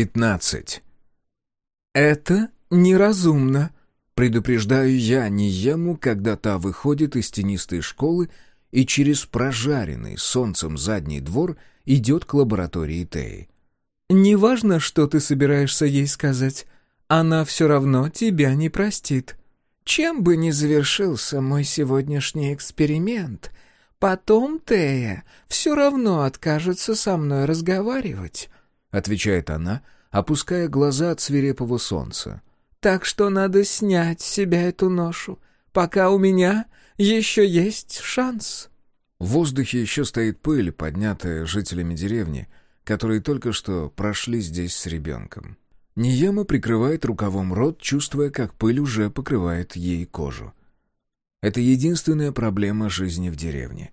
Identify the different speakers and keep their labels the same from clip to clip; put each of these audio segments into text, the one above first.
Speaker 1: 15. «Это неразумно», — предупреждаю я Ниему, когда та выходит из тенистой школы и через прожаренный солнцем задний двор идет к лаборатории Теи. «Неважно, что ты собираешься ей сказать, она все равно тебя не простит. Чем бы ни завершился мой сегодняшний эксперимент, потом Тея все равно откажется со мной разговаривать». — отвечает она, опуская глаза от свирепого солнца. «Так что надо снять с себя эту ношу, пока у меня еще есть шанс». В воздухе еще стоит пыль, поднятая жителями деревни, которые только что прошли здесь с ребенком. Нияма прикрывает рукавом рот, чувствуя, как пыль уже покрывает ей кожу. Это единственная проблема жизни в деревне.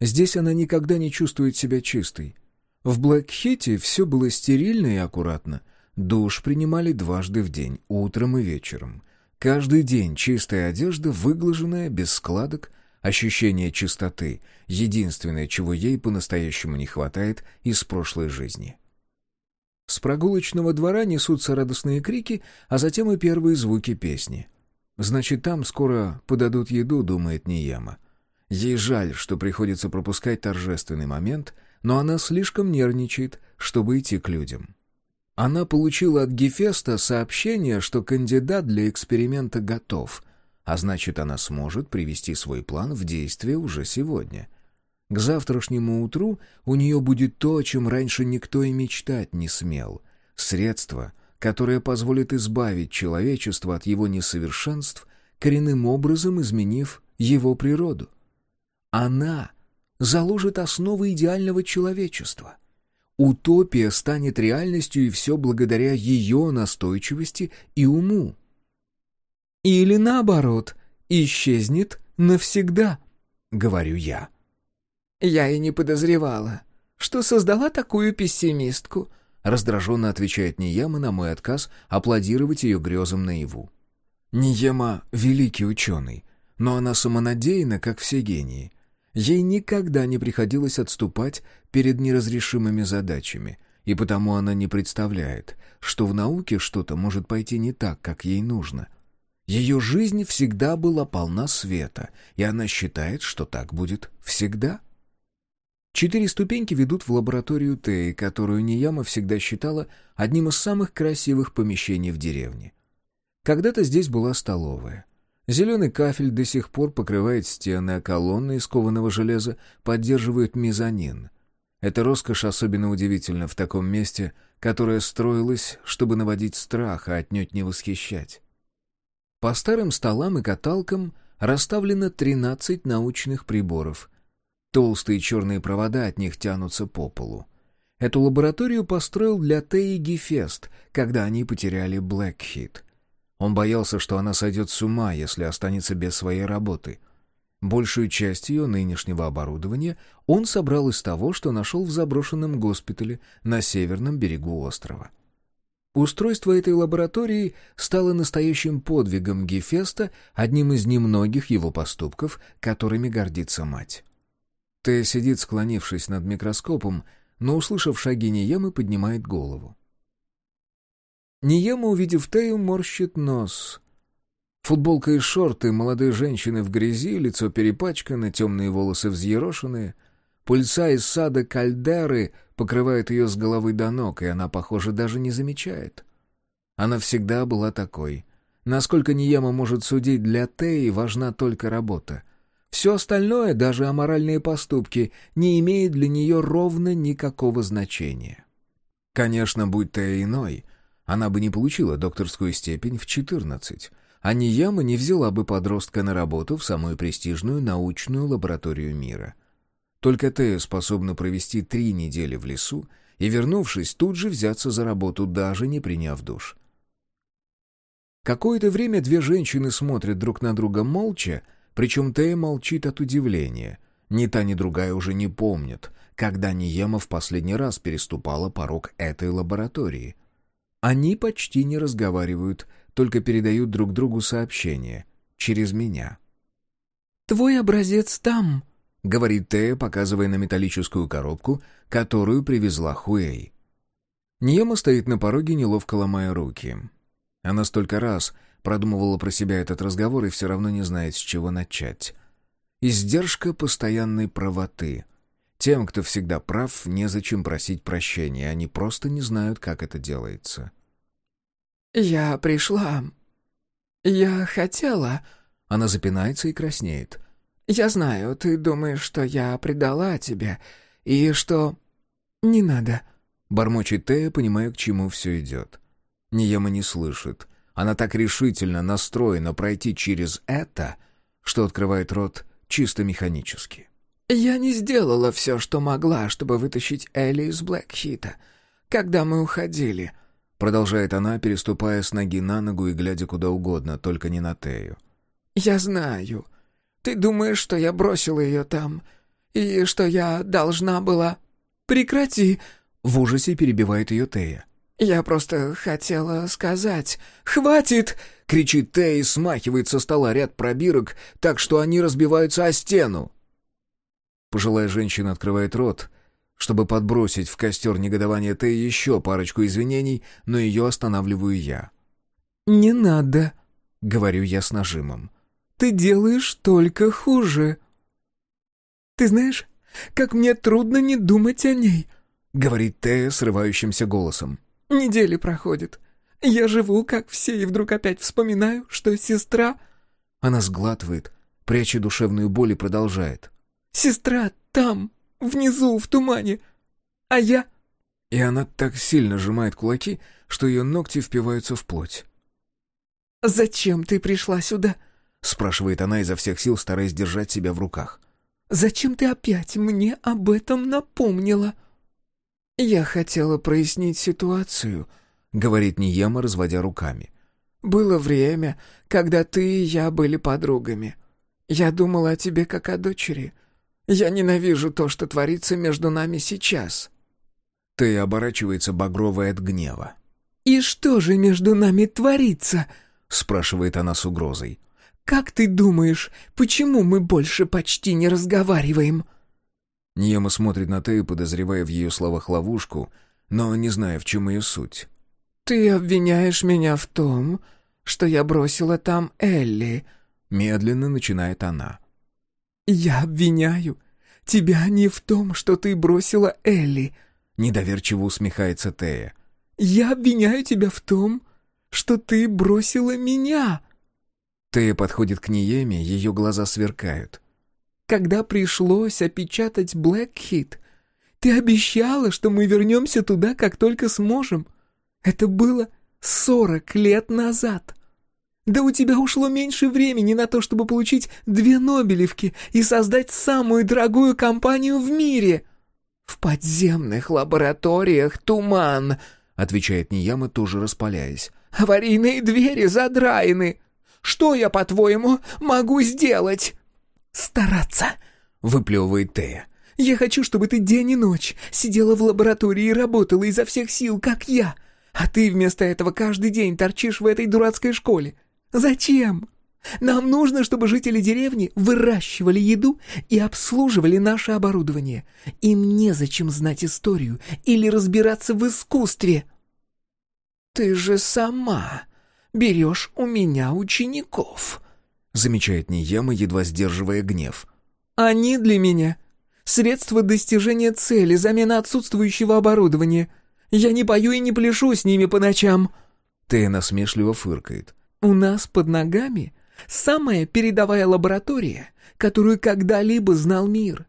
Speaker 1: Здесь она никогда не чувствует себя чистой. В Блэкхите все было стерильно и аккуратно. Душ принимали дважды в день, утром и вечером. Каждый день чистая одежда, выглаженная, без складок, ощущение чистоты — единственное, чего ей по-настоящему не хватает из прошлой жизни. С прогулочного двора несутся радостные крики, а затем и первые звуки песни. «Значит, там скоро подадут еду», — думает Нияма. Ей жаль, что приходится пропускать торжественный момент — но она слишком нервничает, чтобы идти к людям. Она получила от Гефеста сообщение, что кандидат для эксперимента готов, а значит, она сможет привести свой план в действие уже сегодня. К завтрашнему утру у нее будет то, о чем раньше никто и мечтать не смел. Средство, которое позволит избавить человечество от его несовершенств, коренным образом изменив его природу. Она заложит основы идеального человечества. Утопия станет реальностью, и все благодаря ее настойчивости и уму. Или наоборот, исчезнет навсегда, говорю я. Я и не подозревала, что создала такую пессимистку, раздраженно отвечает Нияма на мой отказ аплодировать ее грезам наяву. Ниема — великий ученый, но она самонадеяна, как все гении. Ей никогда не приходилось отступать перед неразрешимыми задачами, и потому она не представляет, что в науке что-то может пойти не так, как ей нужно. Ее жизнь всегда была полна света, и она считает, что так будет всегда. Четыре ступеньки ведут в лабораторию Теи, которую Нияма всегда считала одним из самых красивых помещений в деревне. Когда-то здесь была столовая. Зеленый кафель до сих пор покрывает стены, а колонны из кованого железа поддерживают мезонин. Эта роскошь особенно удивительна в таком месте, которое строилось, чтобы наводить страх, а отнюдь не восхищать. По старым столам и каталкам расставлено 13 научных приборов. Толстые черные провода от них тянутся по полу. Эту лабораторию построил для Теи Гефест, когда они потеряли Блэкхит — он боялся, что она сойдет с ума, если останется без своей работы. Большую часть ее нынешнего оборудования он собрал из того, что нашел в заброшенном госпитале на северном берегу острова. Устройство этой лаборатории стало настоящим подвигом Гефеста, одним из немногих его поступков, которыми гордится мать. Тея сидит, склонившись над микроскопом, но, услышав шаги Ниемы, поднимает голову. Ниема, увидев Тею, морщит нос. Футболка и шорты молодой женщины в грязи, лицо перепачкано, темные волосы взъерошенные. Пыльца из сада кальдеры покрывает ее с головы до ног, и она, похоже, даже не замечает. Она всегда была такой. Насколько Ниема может судить, для Теи важна только работа. Все остальное, даже аморальные поступки, не имеет для нее ровно никакого значения. Конечно, будь Тея иной — она бы не получила докторскую степень в 14, а Нияма не взяла бы подростка на работу в самую престижную научную лабораторию мира. Только Тея способна провести три недели в лесу и, вернувшись, тут же взяться за работу, даже не приняв душ. Какое-то время две женщины смотрят друг на друга молча, причем Тея молчит от удивления. Ни та, ни другая уже не помнят, когда Ниема в последний раз переступала порог этой лаборатории — они почти не разговаривают, только передают друг другу сообщения. Через меня. «Твой образец там», — говорит Тея, показывая на металлическую коробку, которую привезла Хуэй. Ньема стоит на пороге, неловко ломая руки. Она столько раз продумывала про себя этот разговор и все равно не знает, с чего начать. Издержка постоянной правоты. Тем, кто всегда прав, незачем просить прощения, они просто не знают, как это делается.
Speaker 2: «Я пришла. Я хотела...»
Speaker 1: Она запинается и краснеет.
Speaker 2: «Я знаю, ты думаешь, что я предала тебя, и что...» «Не надо»,
Speaker 1: Бормочет Тея, понимая, к чему все идет. Ниема не слышит. Она так решительно настроена пройти через это, что открывает рот чисто механически.
Speaker 2: «Я не сделала все, что могла, чтобы вытащить Элли из Блэкхита, когда мы уходили», — продолжает она, переступая с ноги на ногу и глядя куда угодно, только не на Тею. «Я знаю. Ты думаешь, что я бросила ее там, и что я должна была...» «Прекрати!»
Speaker 1: В ужасе перебивает ее Тея.
Speaker 2: «Я просто хотела сказать... Хватит!»
Speaker 1: — кричит Тея и смахивает со стола ряд пробирок, так что они разбиваются о стену. Пожилая женщина открывает рот, чтобы подбросить в костер негодования Теи еще парочку извинений, но ее останавливаю я.
Speaker 2: «Не надо», —
Speaker 1: говорю я с нажимом.
Speaker 2: «Ты делаешь только хуже. Ты знаешь, как мне трудно не думать о ней».
Speaker 1: — говорит Тея срывающимся голосом.
Speaker 2: «Недели проходит. Я живу, как все, и вдруг опять вспоминаю, что сестра...»
Speaker 1: Она сглатывает, пряча душевную боль и продолжает.
Speaker 2: «Сестра там, внизу, в тумане. А я...»
Speaker 1: И она так сильно сжимает кулаки, что ее ногти впиваются в плоть.
Speaker 2: «Зачем ты пришла сюда?»
Speaker 1: — спрашивает она изо всех сил, стараясь держать себя в руках.
Speaker 2: «Зачем ты опять мне об этом напомнила?» «Я хотела прояснить ситуацию», — говорит Ниема, разводя руками. «Было время, когда ты и я были подругами. Я думала о тебе как о дочери. Я ненавижу то, что творится между нами сейчас».
Speaker 1: Ты оборачивается багровая от гнева.
Speaker 2: «И что же между нами творится?»
Speaker 1: — спрашивает она с угрозой.
Speaker 2: «Как ты думаешь, почему мы больше почти не разговариваем?»
Speaker 1: Ниема смотрит на Тею, подозревая в ее словах ловушку, но не зная, в чем ее суть.
Speaker 2: «Ты обвиняешь меня в том, что я бросила там Элли», —
Speaker 1: медленно начинает она.
Speaker 2: «Я обвиняю тебя не в том, что ты бросила Элли», —
Speaker 1: недоверчиво усмехается Тея.
Speaker 2: «Я обвиняю тебя в том, что ты бросила меня».
Speaker 1: Тея подходит к Ниеме, ее глаза сверкают
Speaker 2: когда пришлось опечатать Блэкхит. Ты обещала, что мы вернемся туда, как только сможем. Это было сорок лет назад. Да у тебя ушло меньше времени на то, чтобы получить две Нобелевки и создать самую дорогую компанию в мире. В подземных лабораториях туман, отвечает Нияма, тоже распаляясь. Аварийные двери задраены. Что я, по-твоему, могу сделать? «Стараться!» — выплевывает Тея. «Я хочу, чтобы ты день и ночь сидела в лаборатории и работала изо всех сил, как я, а ты вместо этого каждый день торчишь в этой дурацкой школе. Зачем? Нам нужно, чтобы жители деревни выращивали еду и обслуживали наше оборудование. Им незачем знать историю или разбираться в искусстве». «Ты же сама берешь у меня учеников»,
Speaker 1: замечает Ниема, едва сдерживая гнев.
Speaker 2: «Они для меня — средство достижения цели, замена отсутствующего оборудования. Я не пою и не пляшу с ними по ночам».
Speaker 1: Тея насмешливо фыркает.
Speaker 2: «У нас под ногами самая передовая лаборатория, которую когда-либо знал мир.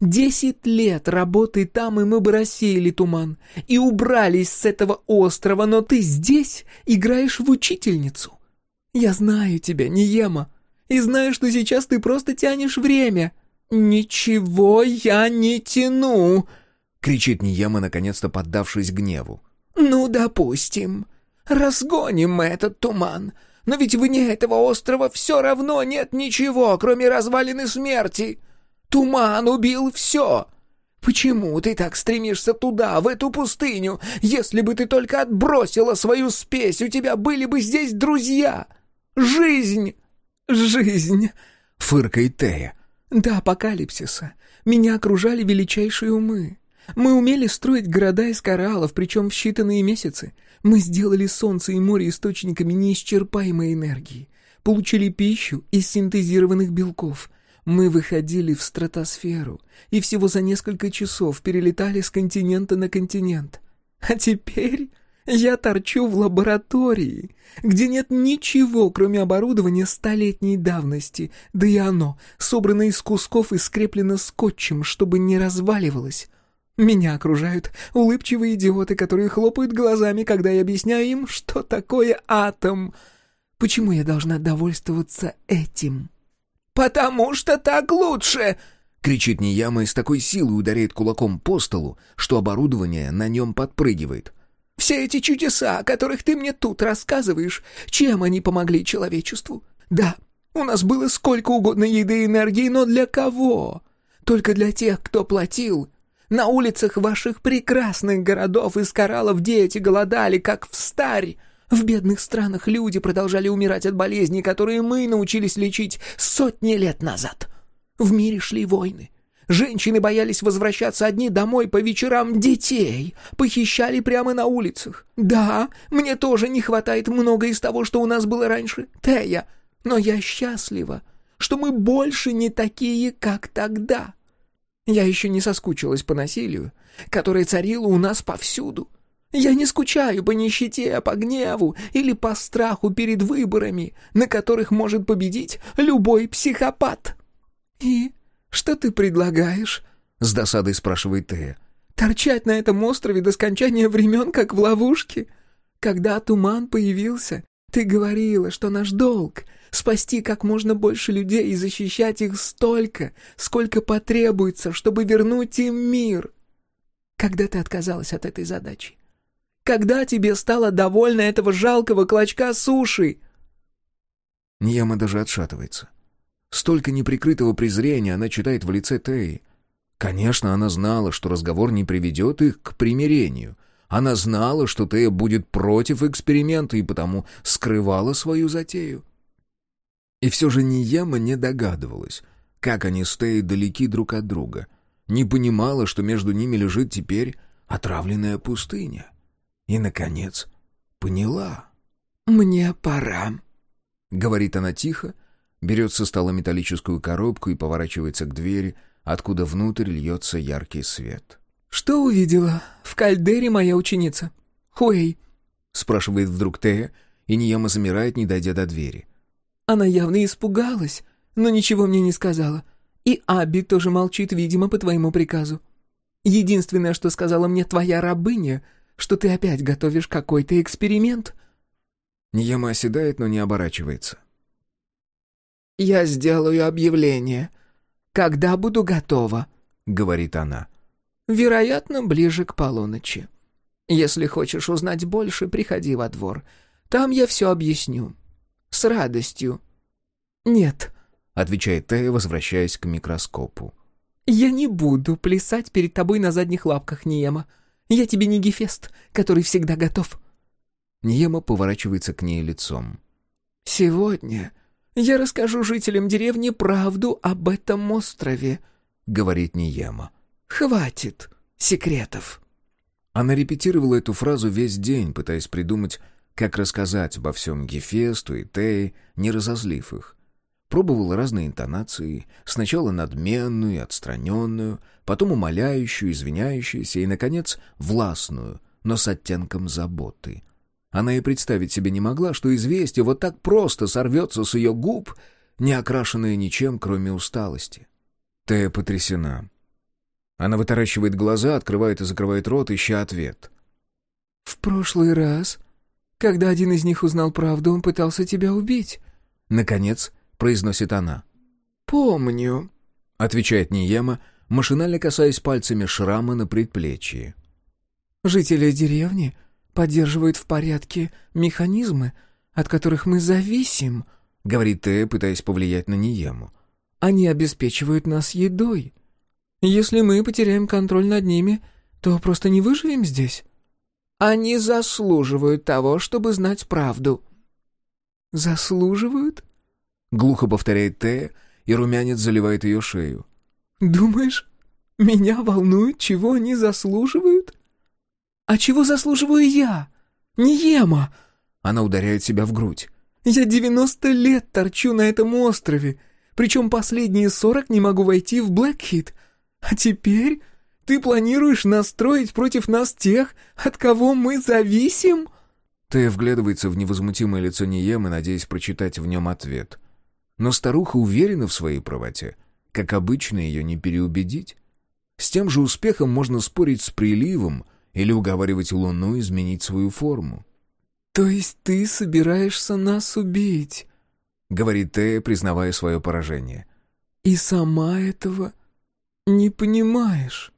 Speaker 2: Десять лет работы там, и мы бы рассеяли туман и убрались с этого острова, но ты здесь играешь в учительницу. Я знаю тебя, Ниема и знаю, что сейчас ты просто тянешь время». «Ничего я не тяну!»
Speaker 1: — кричит Нияма, наконец-то поддавшись гневу.
Speaker 2: «Ну, допустим. Разгоним мы этот туман. Но ведь вне этого острова все равно нет ничего, кроме развалины смерти. Туман убил все. Почему ты так стремишься туда, в эту пустыню? Если бы ты только отбросила свою спесь, у тебя были бы здесь друзья. Жизнь!» «Жизнь!» — фыркает Тея. «До апокалипсиса меня окружали величайшие умы. Мы умели строить города из кораллов, причем в считанные месяцы. Мы сделали солнце и море источниками неисчерпаемой энергии. Получили пищу из синтезированных белков. Мы выходили в стратосферу и всего за несколько часов перелетали с континента на континент. А теперь я торчу в лаборатории, где нет ничего, кроме оборудования столетней давности, да и оно, собрано из кусков и скреплено скотчем, чтобы не разваливалось. Меня окружают улыбчивые идиоты, которые хлопают глазами, когда я объясняю им, что такое атом. Почему я должна довольствоваться этим? «Потому что так лучше!» — кричит Нияма и с такой силой ударяет кулаком по столу, что оборудование на нем подпрыгивает. «Все эти чудеса, о которых ты мне тут рассказываешь, чем они помогли человечеству? Да, у нас было сколько угодно еды и энергии, но для кого? Только для тех, кто платил. На улицах ваших прекрасных городов из кораллов дети голодали, как в старь. В бедных странах люди продолжали умирать от болезней, которые мы научились лечить сотни лет назад. В мире шли войны. Женщины боялись возвращаться одни домой по вечерам детей, похищали прямо на улицах. Да, мне тоже не хватает много из того, что у нас было раньше, Тея, но я счастлива, что мы больше не такие, как тогда. Я еще не соскучилась по насилию, которое царило у нас повсюду. Я не скучаю по нищете, по гневу или по страху перед выборами, на которых может победить любой психопат. И что ты предлагаешь? С досадой спрашивает Тея. Торчать на этом острове до скончания времен, как в ловушке? Когда туман появился, ты говорила, что наш долг — спасти как можно больше людей и защищать их столько, сколько потребуется, чтобы вернуть им мир. Когда ты отказалась от этой задачи? Когда тебе стало довольно этого жалкого клочка суши?»
Speaker 1: Ньяма даже отшатывается. Столько неприкрытого презрения она читает в лице Теи. Конечно, она знала, что разговор не приведет их к примирению. Она знала, что Тея будет против эксперимента и потому скрывала свою затею. И все же Нияма не догадывалась, как они с Теей далеки друг от друга. Не понимала, что между ними лежит теперь отравленная пустыня. И, наконец, поняла.
Speaker 2: «Мне пора», —
Speaker 1: говорит она тихо, берет со стола металлическую коробку и поворачивается к двери, откуда внутрь льется яркий свет.
Speaker 2: «Что увидела в кальдере моя ученица? Хуэй?» — спрашивает вдруг Тея, и Нияма замирает, не дойдя до двери. «Она явно испугалась, но ничего мне не сказала. И Аби тоже молчит, видимо, по твоему приказу. Единственное, что сказала мне твоя рабыня — что ты опять готовишь какой-то эксперимент?»
Speaker 1: Нияма оседает, но не оборачивается.
Speaker 2: «Я сделаю объявление, когда буду готова», — говорит она. «Вероятно, ближе к полуночи. Если хочешь узнать больше, приходи во двор. Там я все объясню. С радостью». «Нет», — отвечает Тея, возвращаясь к микроскопу. «Я не буду плясать перед тобой на задних лапках, Ниема. Я тебе не Гефест, который всегда готов».
Speaker 1: Ниема поворачивается к ней лицом.
Speaker 2: «Сегодня я расскажу жителям деревни правду об этом острове», — говорит Ниема. «Хватит секретов».
Speaker 1: Она репетировала эту фразу весь день, пытаясь придумать, как рассказать обо всем Гефесту и Тее, не разозлив их. Пробовал разные интонации, сначала надменную и отстраненную, потом умоляющую, извиняющуюся и, наконец, властную, но с оттенком заботы. Она и представить себе не могла, что известие вот так просто сорвется с ее губ, не окрашенное ничем, кроме усталости. Тея потрясена. Она вытаращивает глаза, открывает и закрывает рот, ища ответ.
Speaker 2: «В прошлый раз, когда один из них узнал правду, он пытался тебя убить».
Speaker 1: Наконец, — произносит она.
Speaker 2: «Помню», —
Speaker 1: отвечает Ниема, машинально касаясь пальцами шрама на предплечье.
Speaker 2: «Жители деревни поддерживают в порядке механизмы, от которых мы зависим», — говорит Тея, пытаясь повлиять на Ниему. «Они обеспечивают нас едой. Если мы потеряем контроль над ними, то просто не выживем здесь». «Они заслуживают того, чтобы знать правду». «Заслуживают?» — глухо повторяет Тея, и румянец заливает ее шею. «Думаешь, Меня волнует, чего они заслуживают? А чего заслуживаю я? Ниема!»
Speaker 1: Она ударяет себя в грудь.
Speaker 2: «Я девяносто лет торчу на этом острове, причем последние сорок не могу войти в Блэкхит. А теперь ты планируешь настроить против нас тех, от кого мы зависим?»
Speaker 1: Тея вглядывается в невозмутимое лицо Ниемы, надеясь прочитать в нем ответ. Но старуха уверена в своей правоте. Как обычно, ее не переубедить. С тем же успехом можно спорить с приливом или уговаривать Луну изменить свою форму.
Speaker 2: «То есть ты собираешься нас убить?»
Speaker 1: — говорит Тея, признавая свое поражение.
Speaker 2: «И сама этого не понимаешь?»